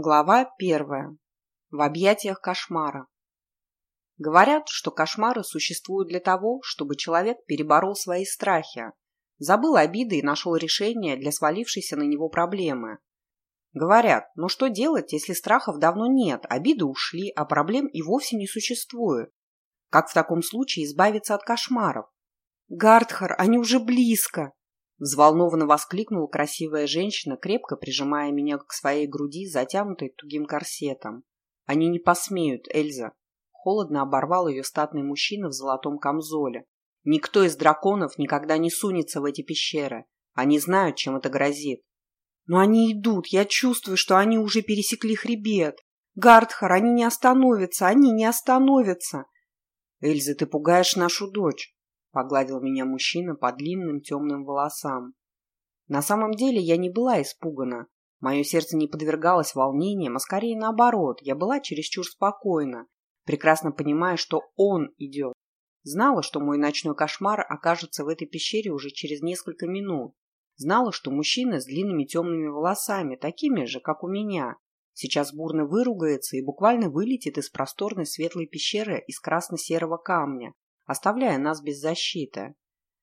Глава первая. В объятиях кошмара. Говорят, что кошмары существуют для того, чтобы человек переборол свои страхи, забыл обиды и нашел решение для свалившейся на него проблемы. Говорят, но что делать, если страхов давно нет, обиды ушли, а проблем и вовсе не существует? Как в таком случае избавиться от кошмаров? Гардхар, они уже близко! Взволнованно воскликнула красивая женщина, крепко прижимая меня к своей груди, затянутой тугим корсетом. «Они не посмеют, Эльза!» Холодно оборвал ее статный мужчина в золотом камзоле. «Никто из драконов никогда не сунется в эти пещеры. Они знают, чем это грозит. Но они идут, я чувствую, что они уже пересекли хребет. Гардхар, они не остановятся, они не остановятся!» «Эльза, ты пугаешь нашу дочь!» Погладил меня мужчина по длинным темным волосам. На самом деле я не была испугана. Мое сердце не подвергалось волнениям, а скорее наоборот. Я была чересчур спокойна, прекрасно понимая, что он идет. Знала, что мой ночной кошмар окажется в этой пещере уже через несколько минут. Знала, что мужчина с длинными темными волосами, такими же, как у меня, сейчас бурно выругается и буквально вылетит из просторной светлой пещеры из красно-серого камня, оставляя нас без защиты.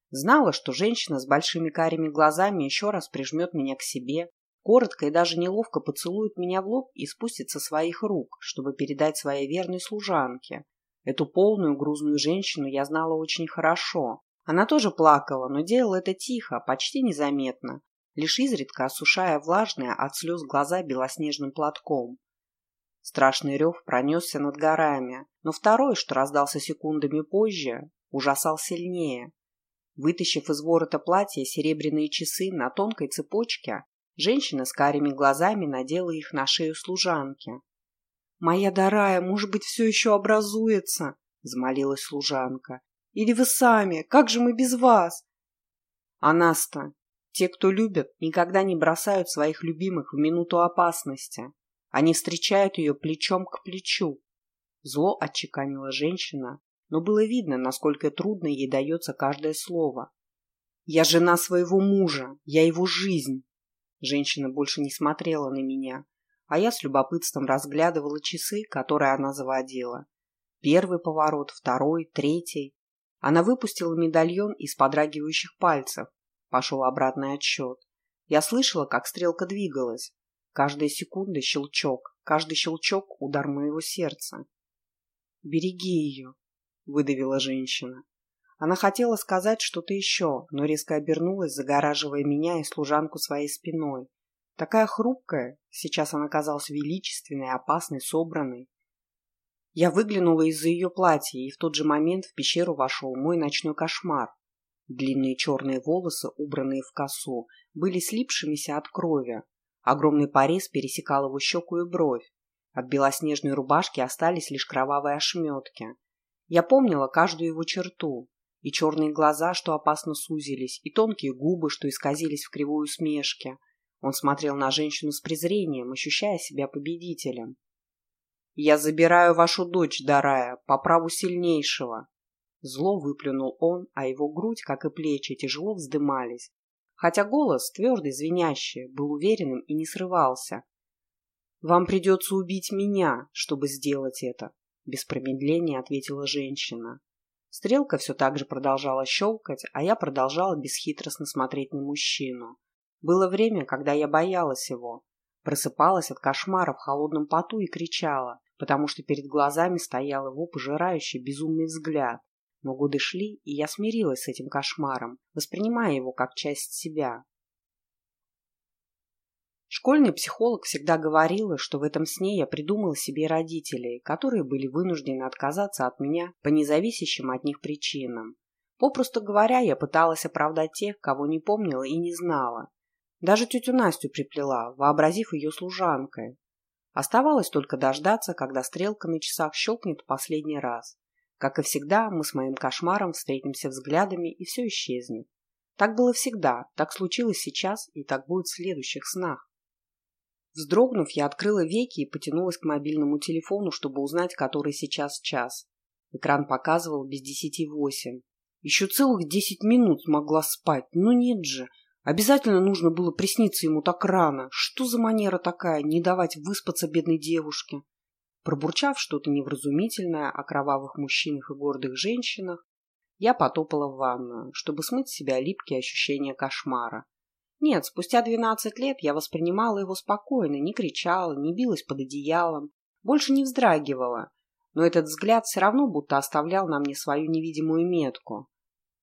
Знала, что женщина с большими карими глазами еще раз прижмет меня к себе, коротко и даже неловко поцелует меня в лоб и спустит со своих рук, чтобы передать своей верной служанке. Эту полную грузную женщину я знала очень хорошо. Она тоже плакала, но делала это тихо, почти незаметно, лишь изредка осушая влажные от слез глаза белоснежным платком. Страшный рев пронесся над горами, но второй, что раздался секундами позже, ужасал сильнее. Вытащив из ворота платья серебряные часы на тонкой цепочке, женщина с карими глазами надела их на шею служанки. «Моя дорая, может быть, все еще образуется?» — взмолилась служанка. «Или вы сами? Как же мы без вас?» «Анаста, те, кто любят, никогда не бросают своих любимых в минуту опасности», они встречают ее плечом к плечу. Зло отчеканила женщина, но было видно, насколько трудно ей дается каждое слово. «Я жена своего мужа, я его жизнь!» Женщина больше не смотрела на меня, а я с любопытством разглядывала часы, которые она заводила. Первый поворот, второй, третий. Она выпустила медальон из подрагивающих пальцев. Пошел обратный отсчет. Я слышала, как стрелка двигалась. Каждая секунда щелчок, каждый щелчок – удар моего сердца. «Береги ее», – выдавила женщина. Она хотела сказать что-то еще, но резко обернулась, загораживая меня и служанку своей спиной. Такая хрупкая, сейчас она казалась величественной, опасной, собранной. Я выглянула из-за ее платья, и в тот же момент в пещеру вошел мой ночной кошмар. Длинные черные волосы, убранные в косу, были слипшимися от крови, Огромный порез пересекал его щеку и бровь. От белоснежной рубашки остались лишь кровавые ошметки. Я помнила каждую его черту. И черные глаза, что опасно сузились, и тонкие губы, что исказились в кривой усмешке. Он смотрел на женщину с презрением, ощущая себя победителем. «Я забираю вашу дочь, Дарая, по праву сильнейшего!» Зло выплюнул он, а его грудь, как и плечи, тяжело вздымались, хотя голос, твердый, звенящий, был уверенным и не срывался. «Вам придется убить меня, чтобы сделать это», — без промедления ответила женщина. Стрелка все так же продолжала щелкать, а я продолжала бесхитростно смотреть на мужчину. Было время, когда я боялась его. Просыпалась от кошмара в холодном поту и кричала, потому что перед глазами стоял его пожирающий безумный взгляд. Но годы шли, и я смирилась с этим кошмаром, воспринимая его как часть себя. Школьный психолог всегда говорила, что в этом сне я придумала себе родителей, которые были вынуждены отказаться от меня по независящим от них причинам. Попросту говоря, я пыталась оправдать тех, кого не помнила и не знала. Даже тетю Настю приплела, вообразив ее служанкой. Оставалось только дождаться, когда стрелка на часах щелкнет последний раз. Как и всегда, мы с моим кошмаром встретимся взглядами, и все исчезнет. Так было всегда, так случилось сейчас, и так будет в следующих снах. Вздрогнув, я открыла веки и потянулась к мобильному телефону, чтобы узнать, который сейчас час. Экран показывал без десяти восемь. Еще целых десять минут могла спать, но нет же. Обязательно нужно было присниться ему так рано. Что за манера такая, не давать выспаться бедной девушке? Пробурчав что-то невразумительное о кровавых мужчинах и гордых женщинах, я потопала в ванную, чтобы смыть с себя липкие ощущения кошмара. Нет, спустя двенадцать лет я воспринимала его спокойно, не кричала, не билась под одеялом, больше не вздрагивала, но этот взгляд все равно будто оставлял на мне свою невидимую метку.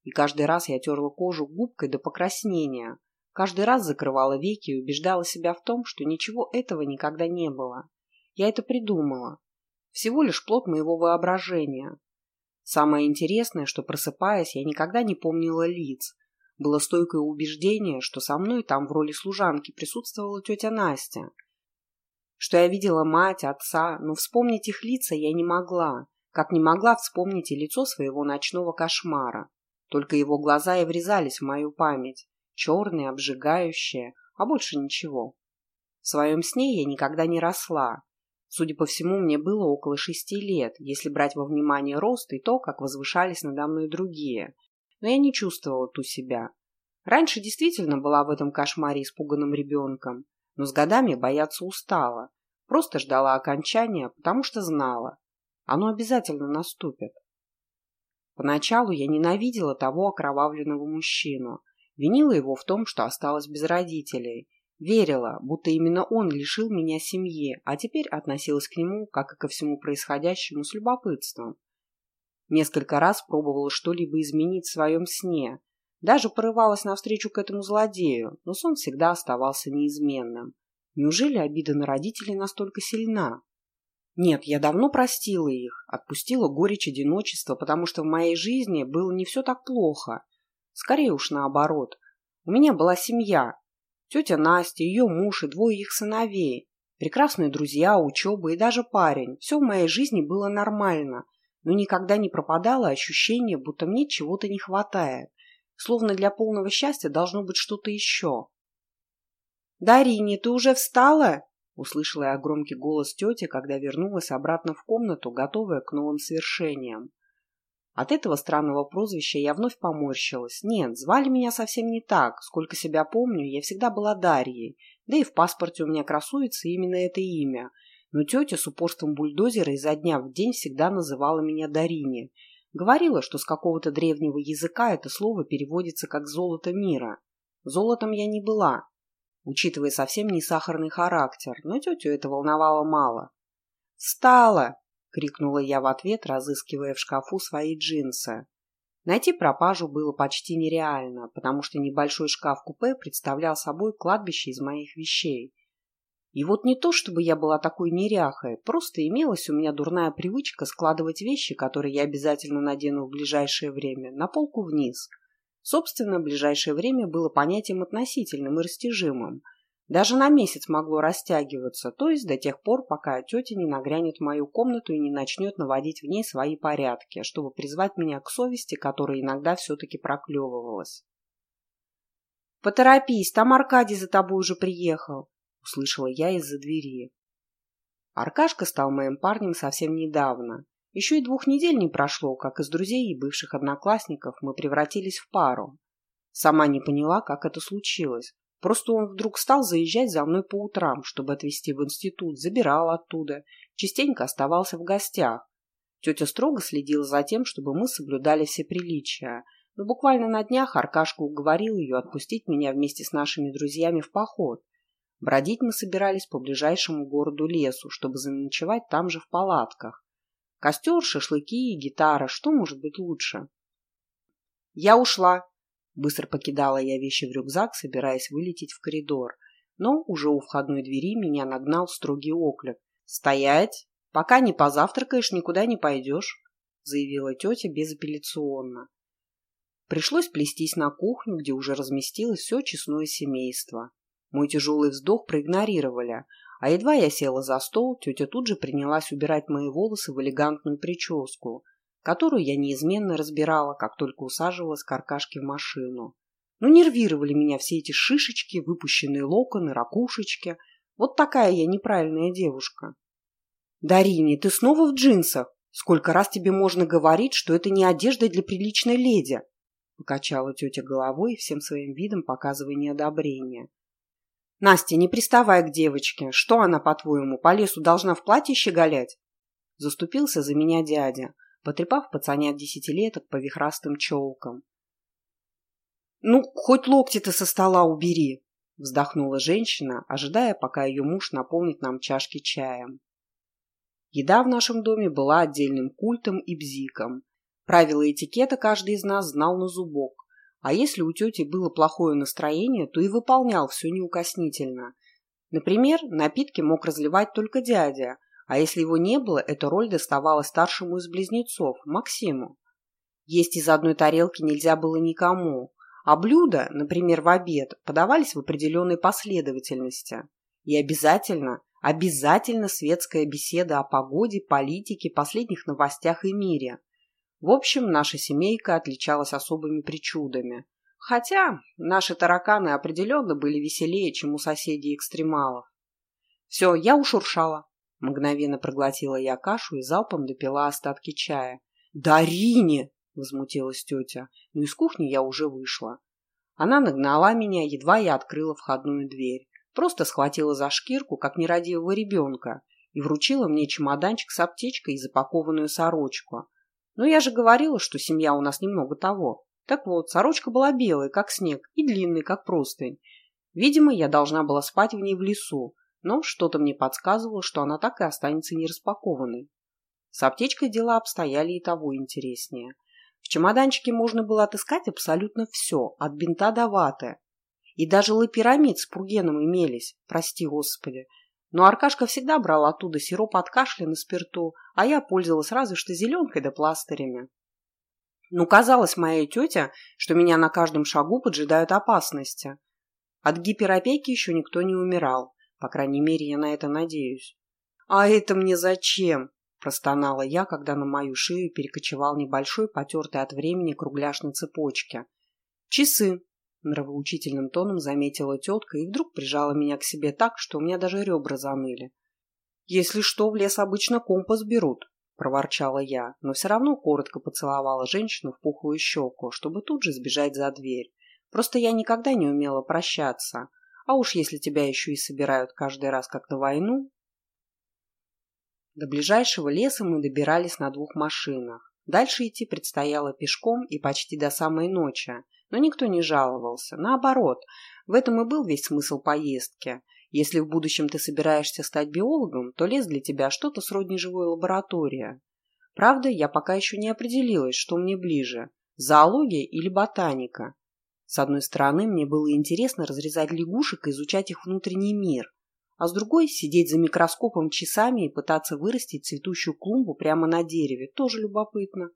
И каждый раз я терла кожу губкой до покраснения, каждый раз закрывала веки и убеждала себя в том, что ничего этого никогда не было. Я это придумала. Всего лишь плод моего воображения. Самое интересное, что просыпаясь, я никогда не помнила лиц. Было стойкое убеждение, что со мной там в роли служанки присутствовала тетя Настя. Что я видела мать, отца, но вспомнить их лица я не могла, как не могла вспомнить и лицо своего ночного кошмара. Только его глаза и врезались в мою память, черные, обжигающие, а больше ничего. В своем сне я никогда не росла, Судя по всему, мне было около шести лет, если брать во внимание рост и то, как возвышались надо мной другие. Но я не чувствовала ту себя. Раньше действительно была в этом кошмаре испуганным ребенком, но с годами бояться устала. Просто ждала окончания, потому что знала. Оно обязательно наступит. Поначалу я ненавидела того окровавленного мужчину, винила его в том, что осталась без родителей, Верила, будто именно он лишил меня семьи, а теперь относилась к нему, как и ко всему происходящему, с любопытством. Несколько раз пробовала что-либо изменить в своем сне, даже порывалась навстречу к этому злодею, но сон всегда оставался неизменным. Неужели обида на родителей настолько сильна? Нет, я давно простила их, отпустила горечь одиночества, потому что в моей жизни было не все так плохо. Скорее уж наоборот. У меня была семья, Тетя Настя, ее муж и двое их сыновей. Прекрасные друзья, учеба и даже парень. Все в моей жизни было нормально, но никогда не пропадало ощущение, будто мне чего-то не хватает. Словно для полного счастья должно быть что-то еще. «Дарине, ты уже встала?» Услышала я громкий голос тети, когда вернулась обратно в комнату, готовая к новым свершениям. От этого странного прозвища я вновь поморщилась. Нет, звали меня совсем не так. Сколько себя помню, я всегда была Дарьей. Да и в паспорте у меня красуется именно это имя. Но тетя с упорством бульдозера изо дня в день всегда называла меня Дарине. Говорила, что с какого-то древнего языка это слово переводится как «золото мира». Золотом я не была, учитывая совсем не сахарный характер, но тетю это волновало мало. «Встала!» — крикнула я в ответ, разыскивая в шкафу свои джинсы. Найти пропажу было почти нереально, потому что небольшой шкаф-купе представлял собой кладбище из моих вещей. И вот не то, чтобы я была такой неряхой, просто имелась у меня дурная привычка складывать вещи, которые я обязательно надену в ближайшее время, на полку вниз. Собственно, ближайшее время было понятием относительным и растяжимым. Даже на месяц могло растягиваться, то есть до тех пор, пока тетя не нагрянет в мою комнату и не начнет наводить в ней свои порядки, чтобы призвать меня к совести, которая иногда все-таки проклевывалась. «Поторопись, там Аркадий за тобой уже приехал», — услышала я из-за двери. Аркашка стал моим парнем совсем недавно. Еще и двух недель не прошло, как из друзей и бывших одноклассников мы превратились в пару. Сама не поняла, как это случилось. Просто он вдруг стал заезжать за мной по утрам, чтобы отвезти в институт, забирал оттуда, частенько оставался в гостях. Тетя строго следила за тем, чтобы мы соблюдали все приличия, но буквально на днях Аркашка уговорил ее отпустить меня вместе с нашими друзьями в поход. Бродить мы собирались по ближайшему городу лесу, чтобы заночевать там же в палатках. Костер, шашлыки и гитара, что может быть лучше? «Я ушла», Быстро покидала я вещи в рюкзак, собираясь вылететь в коридор. Но уже у входной двери меня нагнал строгий оклик. «Стоять! Пока не позавтракаешь, никуда не пойдешь», заявила тетя безапелляционно. Пришлось плестись на кухню, где уже разместилось все честное семейство. Мой тяжелый вздох проигнорировали, а едва я села за стол, тетя тут же принялась убирать мои волосы в элегантную прическу, которую я неизменно разбирала, как только усаживалась каркашки в машину. Ну, нервировали меня все эти шишечки, выпущенные локоны, ракушечки. Вот такая я неправильная девушка. Дарини, ты снова в джинсах? Сколько раз тебе можно говорить, что это не одежда для приличной леди? покачала тетя головой, всем своим видом показывая неодобрение. «Настя, не приставай к девочке. Что она, по-твоему, по лесу должна в платье щеголять?» Заступился за меня дядя, потрепав пацанят десятилеток по вихрастым челкам. «Ну, хоть локти-то со стола убери!» вздохнула женщина, ожидая, пока ее муж наполнит нам чашки чаем. Еда в нашем доме была отдельным культом и бзиком. Правила этикета каждый из нас знал на зубок, а если у тети было плохое настроение, то и выполнял все неукоснительно. Например, напитки мог разливать только дядя, а если его не было, эта роль доставалась старшему из близнецов, Максиму. Есть из одной тарелки нельзя было никому, а блюда, например, в обед, подавались в определенной последовательности. И обязательно, обязательно светская беседа о погоде, политике, последних новостях и мире. В общем, наша семейка отличалась особыми причудами. Хотя наши тараканы определенно были веселее, чем у соседей экстремалов. «Все, я ушуршала», – мгновенно проглотила я кашу и залпом допила остатки чая. «Дарине!» – возмутилась тетя, но из кухни я уже вышла. Она нагнала меня, едва я открыла входную дверь. Просто схватила за шкирку, как нерадивого ребенка, и вручила мне чемоданчик с аптечкой и запакованную сорочку. Но я же говорила, что семья у нас немного того. Так вот, сорочка была белая, как снег, и длинной, как простынь. Видимо, я должна была спать в ней в лесу, но что-то мне подсказывало, что она так и останется нераспакованной. С аптечкой дела обстояли и того интереснее. В чемоданчике можно было отыскать абсолютно все, от бинта до ваты. И даже лапирамид с пургеном имелись, прости господи. Но Аркашка всегда брал оттуда сироп от кашля на спирту, а я пользовалась разве что зеленкой да пластырями. Ну, казалось моей тетя, что меня на каждом шагу поджидают опасности. От гиперопеки еще никто не умирал, по крайней мере, я на это надеюсь. «А это мне зачем?» простонала я, когда на мою шею перекочевал небольшой, потертый от времени кругляш на цепочке. «Часы!» – нравоучительным тоном заметила тетка и вдруг прижала меня к себе так, что у меня даже ребра заныли. «Если что, в лес обычно компас берут», – проворчала я, но все равно коротко поцеловала женщину в пухлую щеку, чтобы тут же сбежать за дверь. Просто я никогда не умела прощаться. А уж если тебя еще и собирают каждый раз как на войну, до ближайшего леса мы добирались на двух машинах. Дальше идти предстояло пешком и почти до самой ночи, но никто не жаловался. Наоборот, в этом и был весь смысл поездки. Если в будущем ты собираешься стать биологом, то лес для тебя что-то сродни живой лаборатории. Правда, я пока еще не определилась, что мне ближе – зоология или ботаника. С одной стороны, мне было интересно разрезать лягушек и изучать их внутренний мир – а с другой сидеть за микроскопом часами и пытаться вырастить цветущую клумбу прямо на дереве тоже любопытно.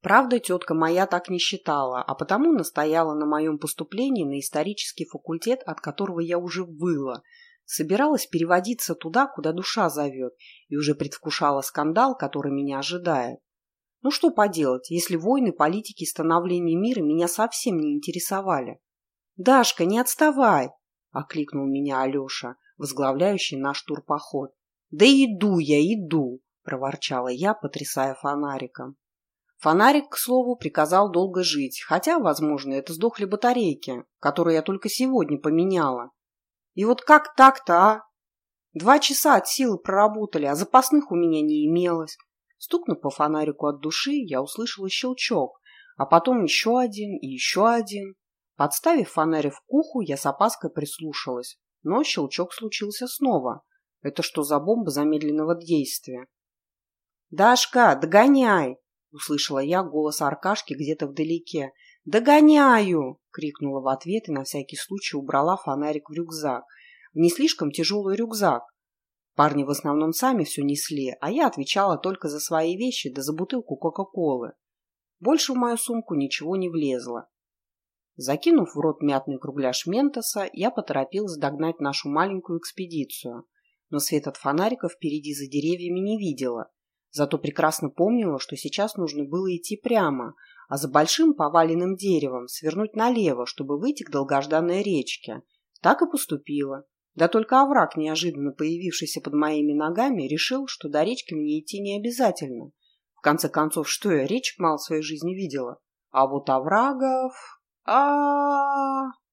Правда, тетка моя так не считала, а потому настояла на моем поступлении на исторический факультет, от которого я уже выла. Собиралась переводиться туда, куда душа зовет, и уже предвкушала скандал, который меня ожидает. Ну что поделать, если войны, политики и становление мира меня совсем не интересовали? «Дашка, не отставай!» окликнул меня Алеша, возглавляющий наш турпоход. «Да иду я, иду!» – проворчала я, потрясая фонариком. Фонарик, к слову, приказал долго жить, хотя, возможно, это сдохли батарейки, которые я только сегодня поменяла. И вот как так-то, а? Два часа от силы проработали, а запасных у меня не имелось. Стукнув по фонарику от души, я услышала щелчок, а потом еще один и еще один. Подставив фонарь в куху, я с опаской прислушалась, но щелчок случился снова. Это что за бомба замедленного действия? «Дашка, догоняй!» – услышала я голос Аркашки где-то вдалеке. «Догоняю!» – крикнула в ответ и на всякий случай убрала фонарик в рюкзак. В не слишком тяжелый рюкзак. Парни в основном сами все несли, а я отвечала только за свои вещи да за бутылку Кока-Колы. Больше в мою сумку ничего не влезло. Закинув в рот мятный кругляш Ментоса, я поторопилась догнать нашу маленькую экспедицию, но свет от фонарика впереди за деревьями не видела. Зато прекрасно помнила, что сейчас нужно было идти прямо, а за большим поваленным деревом свернуть налево, чтобы выйти к долгожданной речке. Так и поступила. Да только овраг, неожиданно появившийся под моими ногами, решил, что до речки мне идти не обязательно. В конце концов, что я речь мало в своей жизни видела? А вот оврагов... а, -а, -а